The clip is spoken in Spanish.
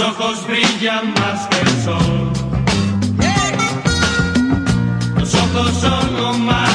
ojos brillan más que el sol. Los ojos son un mar